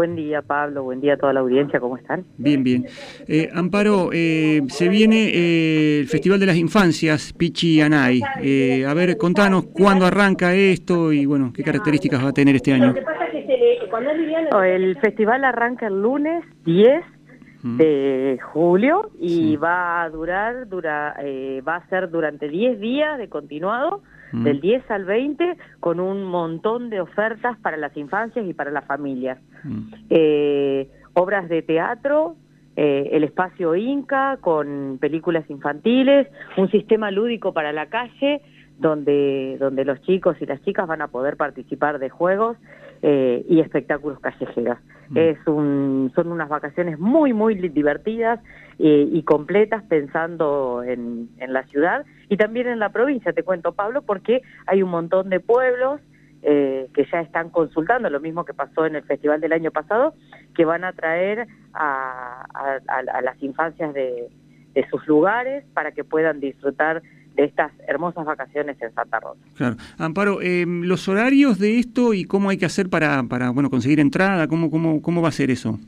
Buen día, Pablo. Buen día a toda la audiencia. ¿Cómo están? Bien, bien. Eh, Amparo, eh, se viene eh, el Festival de las Infancias, Pichi Anay. Eh, a ver, contanos cuándo arranca esto y, bueno, qué características va a tener este año. El festival arranca el lunes 10 Mm. De julio y Sí. va a durar, dura, eh, va a ser durante 10 días de continuado, Mm. del 10 al 20, con un montón de ofertas para las infancias y para las familias. Mm. eh, obras de teatro, eh, el espacio Inca con películas infantiles, un sistema lúdico para la calle donde, donde los chicos y las chicas van a poder participar de juegos eh, y espectáculos callejeros. Mm. Es un, son unas vacaciones muy, muy divertidas eh, y completas pensando en, en la ciudad y también en la provincia, te cuento Pablo, porque hay un montón de pueblos eh, que ya están consultando, lo mismo que pasó en el festival del año pasado, que van a traer a, a- a- a las infancias de, de sus lugares para que puedan disfrutar estas hermosas vacaciones en Santa Rosa. Claro. Amparo, eh, los horarios de esto y cómo hay que hacer para, para bueno, conseguir entrada, cómo, cómo, cómo va a ser eso.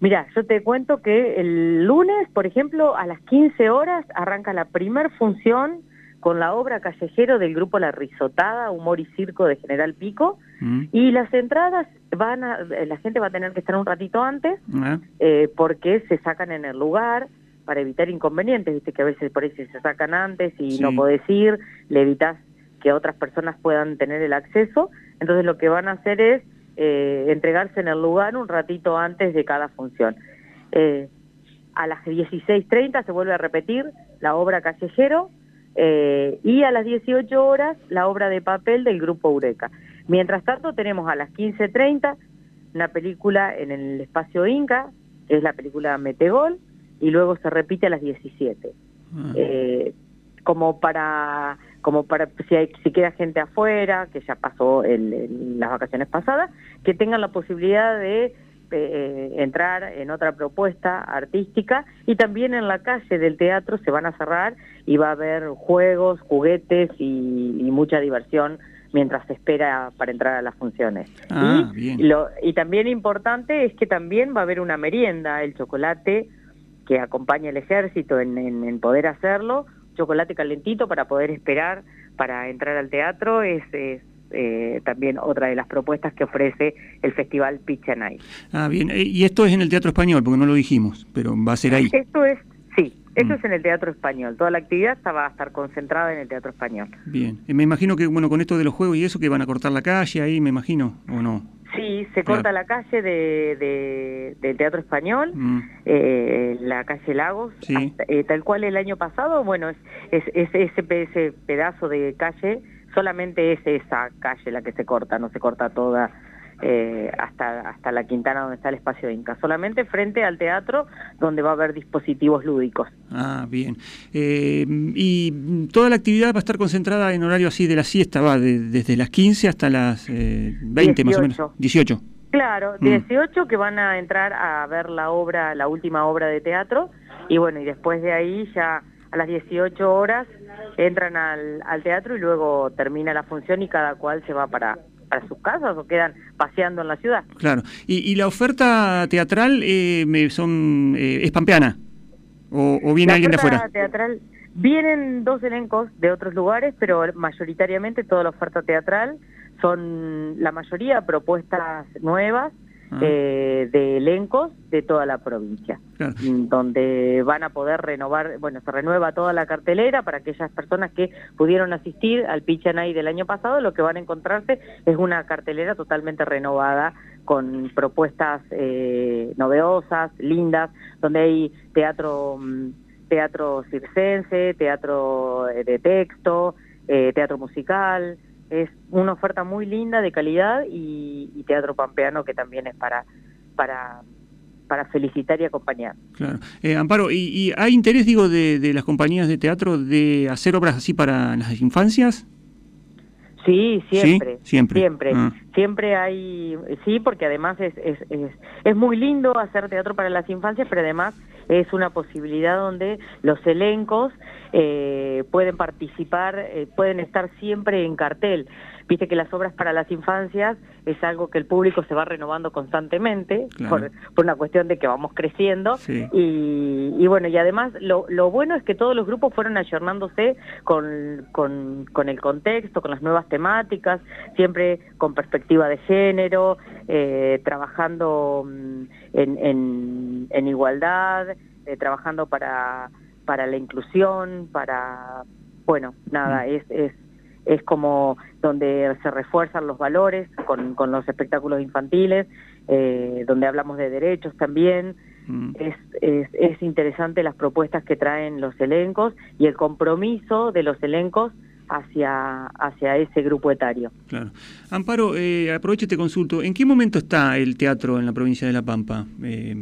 Mira, yo te cuento que el lunes, por ejemplo, a las 15 horas arranca la primer función con la obra callejero del grupo La Risotada, Humor y Circo de General Pico, Mm. y las entradas van a, la gente va a tener que estar un ratito antes Ah, eh, porque se sacan en el lugar para evitar inconvenientes, viste que a veces por ahí se sacan antes y Sí. no podés ir, le evitas que otras personas puedan tener el acceso, entonces lo que van a hacer es eh, entregarse en el lugar un ratito antes de cada función. Eh, a las 16.30 se vuelve a repetir la obra Callejero eh, y a las 18 horas la obra de papel del grupo Eureka. Mientras tanto tenemos a las 15.30 una película en el espacio Inca, que es la película Metegol, y luego se repite a las 17. ah. Eh, como para como para si, hay, si queda gente afuera, que ya pasó en, en las vacaciones pasadas, que tengan la posibilidad de eh, entrar en otra propuesta artística y también en la calle del teatro se van a cerrar y va a haber juegos, juguetes y, y mucha diversión mientras se espera para entrar a las funciones. Ah, y, bien. Lo, y también importante es que también va a haber una merienda, el chocolate que acompaña el ejército en, en- en poder hacerlo, chocolate calentito para poder esperar para entrar al teatro es, es, eh, también otra de las propuestas que ofrece el Festival Pichanay. Ah, bien. Eh, Y esto es en el Teatro Español, porque no lo dijimos, pero va a ser ahí. Esto es, sí, esto Mm. es en el Teatro Español, toda la actividad va a estar concentrada en el Teatro Español. Bien. Eh, Me imagino que, bueno, con esto de los juegos y eso, que van a cortar la calle ahí, me imagino, ¿o no? Sí, se Claro. corta la calle de, de- del Teatro Español, Mm. eh, la calle Lagos, Sí. hasta- eh, tal cual el año pasado, bueno, es, es, es ese, ese pedazo de calle, solamente es esa calle la que se corta, no se corta toda eh, hasta, hasta la Quintana donde está el espacio Inca, solamente frente al teatro donde va a haber dispositivos lúdicos. Ah, bien. Eh, y mm, toda la actividad va a estar concentrada en horario así de la siesta, va de- desde las 15 hasta las eh, 20 más o menos. 18. 18. Claro, Mm. 18 que van a entrar a ver la obra, la última obra de teatro, y bueno, y después de ahí ya a las 18 horas entran al, al teatro y luego termina la función y cada cual se va para, para sus casas o quedan paseando en la ciudad. Claro. ¿Y, y la oferta teatral eh, me- son, eh, es pampeana? ¿O, o viene La alguien de oferta afuera? teatral, vienen dos elencos de otros lugares, pero mayoritariamente toda la oferta teatral son la mayoría propuestas nuevas Ah. eh, de elencos de toda la provincia. Claro. mm, donde van a poder renovar, bueno, se renueva toda la cartelera para aquellas personas que pudieron asistir al Pichanay del año pasado, lo que van a encontrarse es una cartelera totalmente renovada con propuestas eh, novedosas, lindas, donde hay teatro mm, teatro circense, teatro eh, de texto, eh, teatro musical, es una oferta muy linda de calidad y, teatro pampeano que también es para para para felicitar y acompañar. Claro. Eh, Amparo, ¿y, y hay interés, digo, de, de las compañías de teatro de hacer obras así para las infancias? Sí, siempre, ¿Sí? Siempre. siempre, Ah. siempre hay, sí, porque además es, es, es, es muy lindo hacer teatro para las infancias, pero además es una posibilidad donde los elencos eh, pueden participar, eh, pueden estar siempre en cartel. viste que las obras para las infancias es algo que el público se va renovando constantemente por, una cuestión de que vamos creciendo y, bueno, y además lo, bueno es que todos los grupos fueron ayornándose con, con, el contexto, con las nuevas temáticas, siempre con perspectiva de género, eh, trabajando mm, en, en, igualdad, eh, trabajando para, para la inclusión, para, bueno, nada, mm. es, es es como donde se refuerzan los valores con, con los espectáculos infantiles, eh, donde hablamos de derechos también. Mm. Es, es, es, interesante las propuestas que traen los elencos y el compromiso de los elencos hacia, hacia ese grupo etario. Claro. Amparo, eh, aprovecho y te consulto, ¿en qué momento está el teatro en la provincia de La Pampa? Eh,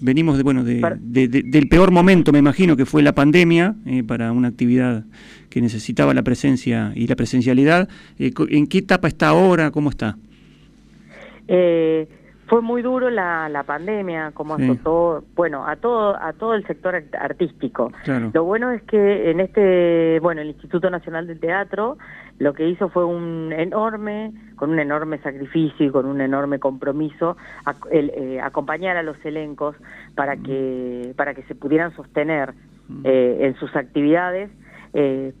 venimos de, bueno, de, del peor momento, me imagino, que fue la pandemia, eh, para una actividad que necesitaba la presencia y la presencialidad. Eh, ¿En qué etapa está ahora? ¿Cómo está? Eh, fue muy duro la, la pandemia, como azotó, bueno, a todo, a todo el sector artístico. Lo bueno es que en este, bueno, el Instituto Nacional del Teatro lo que hizo fue un enorme, con un enorme sacrificio y con un enorme compromiso, el, eh, acompañar a los elencos para que, para que se pudieran sostener eh, en sus actividades, eh,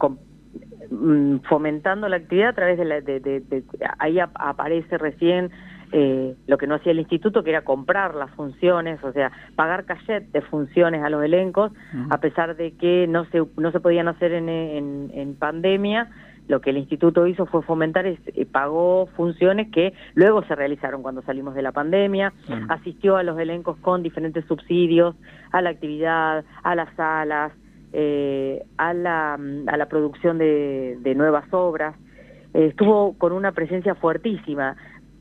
mm, fomentando la actividad a través de la, de, ahí aparece recién eh, lo que no hacía el instituto, que era comprar las funciones, o sea, pagar cachet de funciones a los elencos, a pesar de que no se, no se podían hacer en, en, pandemia, lo que el instituto hizo fue fomentar, es, eh, pagó funciones que luego se realizaron cuando salimos de la pandemia, asistió a los elencos con diferentes subsidios, a la actividad, a las salas, eh, a, la, a la producción de, de nuevas obras, estuvo con una presencia fuertísima.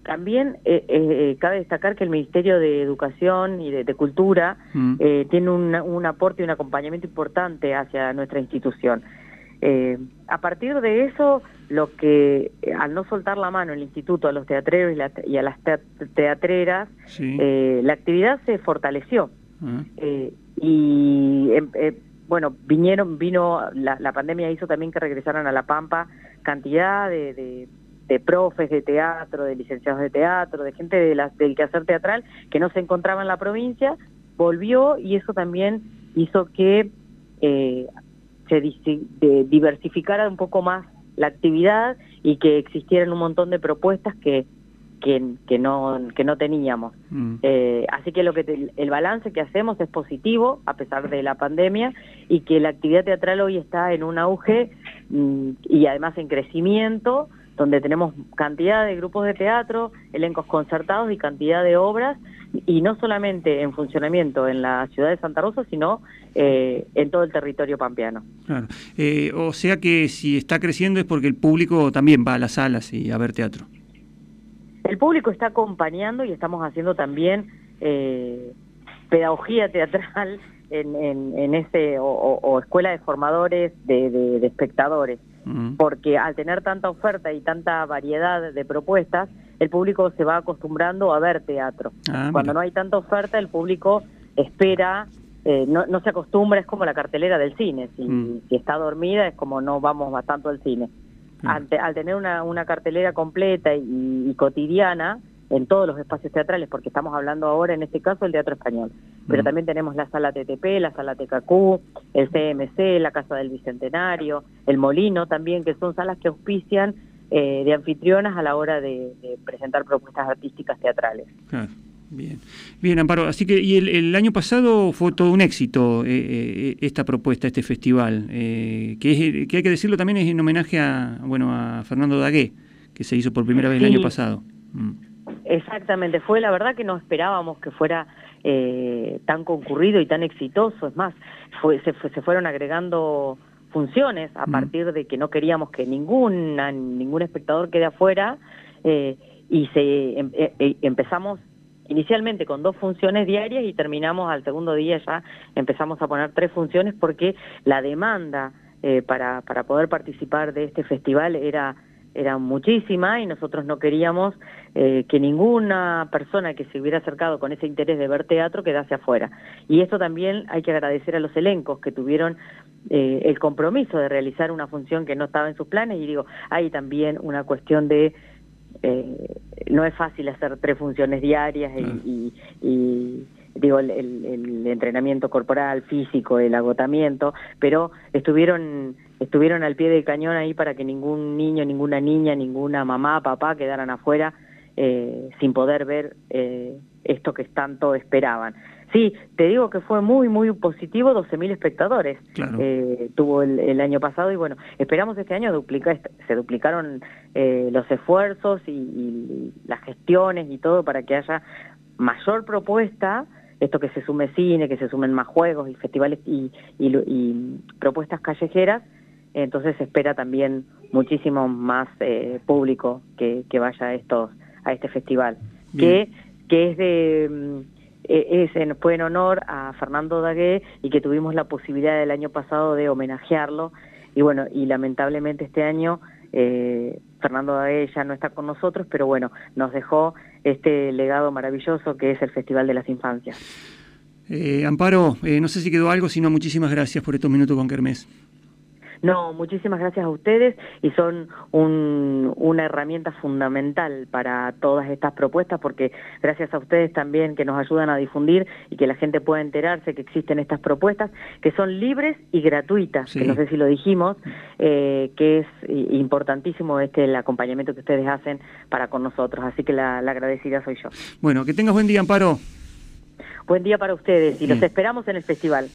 También eh, eh, cabe destacar que el Ministerio de Educación y de, Cultura mm. eh, tiene un, aporte y un acompañamiento importante hacia nuestra institución. a partir de eso, lo que al no soltar la mano el instituto a los teatreros y, a las teatreras, la actividad se fortaleció. Ah. y em, bueno, vinieron, vino, la, la, pandemia hizo también que regresaran a La Pampa cantidad de de profes de teatro, de licenciados de teatro, de gente de del quehacer teatral que no se encontraba en la provincia, volvió y eso también hizo que eh, se diversificara un poco más la actividad y que existieran un montón de propuestas que, que, no, que no teníamos. Mm. Eh, así que, lo que el balance que hacemos es positivo a pesar de la pandemia y que la actividad teatral hoy está en un auge mm, y además en crecimiento donde tenemos cantidad de grupos de teatro, elencos concertados y cantidad de obras, y no solamente en funcionamiento en la ciudad de Santa Rosa, sino eh, en todo el territorio pampeano. Claro. Eh, o sea que si está creciendo es porque el público también va a las salas y a ver teatro. El público está acompañando y estamos haciendo también eh, pedagogía teatral en, en, ese o, escuela de formadores de espectadores porque al tener tanta oferta y tanta variedad de propuestas, el público se va acostumbrando a ver teatro. Ah, Cuando no hay tanta oferta, el público espera, eh, no, no, se acostumbra, es como la cartelera del cine, si, mm. está dormida es como no vamos tanto al cine. Al, tener una, una cartelera completa y cotidiana, en todos los espacios teatrales, porque estamos hablando ahora, en este caso, el Teatro Español. Pero también tenemos la Sala TTP, la Sala TKQ, el CMC, la Casa del Bicentenario, el Molino también, que son salas que auspician eh, de anfitrionas a la hora de, presentar propuestas artísticas teatrales. Bien, bien Amparo, así que y el, año pasado fue todo un éxito eh, eh, esta propuesta, este festival, que, es, que hay que decirlo también es en homenaje a, bueno, a Fernando Dagué, que se hizo por primera vez el año pasado. Mm. Exactamente, fue la verdad que no esperábamos que fuera eh, tan concurrido y tan exitoso, es más, fue, se, se fueron agregando funciones a mm. partir de que no queríamos que ninguna, ningún espectador quede afuera eh, y se em, eh, empezamos inicialmente con dos funciones diarias y terminamos al segundo día ya empezamos a poner tres funciones porque la demanda para, para poder participar de este festival era era muchísima y nosotros no queríamos eh, que ninguna persona que se hubiera acercado con ese interés de ver teatro quedase afuera. Y esto también hay que agradecer a los elencos que tuvieron eh, el compromiso de realizar una función que no estaba en sus planes y digo, hay también una cuestión de eh, no es fácil hacer tres funciones diarias y, digo el, el, entrenamiento corporal, físico, el agotamiento, pero estuvieron estuvieron al pie del cañón ahí para que ningún niño, ninguna niña, ninguna mamá, papá quedaran afuera eh, sin poder ver eh, esto que tanto esperaban. Sí, te digo que fue muy, muy positivo, 12.000 espectadores eh, tuvo el, año pasado y bueno, esperamos este año duplicar, se duplicaron eh, los esfuerzos y, las gestiones y todo para que haya mayor propuesta, esto que se sume cine, que se sumen más juegos y festivales y, y propuestas callejeras, entonces se espera también muchísimo más eh, público que, que, vaya a estos a este festival. Que que es de mm, e, es en, fue en honor a Fernando Dagué y que tuvimos la posibilidad del año pasado de homenajearlo. Y bueno y lamentablemente este año eh, Fernando Dagué ya no está con nosotros pero bueno nos dejó este legado maravilloso que es el Festival de las Infancias. Eh, Amparo eh, no sé si quedó algo sino muchísimas gracias por estos minutos con Kermés no, muchísimas gracias a ustedes y son una herramienta fundamental para todas estas propuestas porque gracias a ustedes también que nos ayudan a difundir y que la gente pueda enterarse que existen estas propuestas que son libres y gratuitas, que no sé si lo dijimos, eh, que es importantísimo este el acompañamiento que ustedes hacen para con nosotros, así que la, agradecida soy yo. Bueno, que tengas buen día, Amparo. Buen día para ustedes y los esperamos en el festival.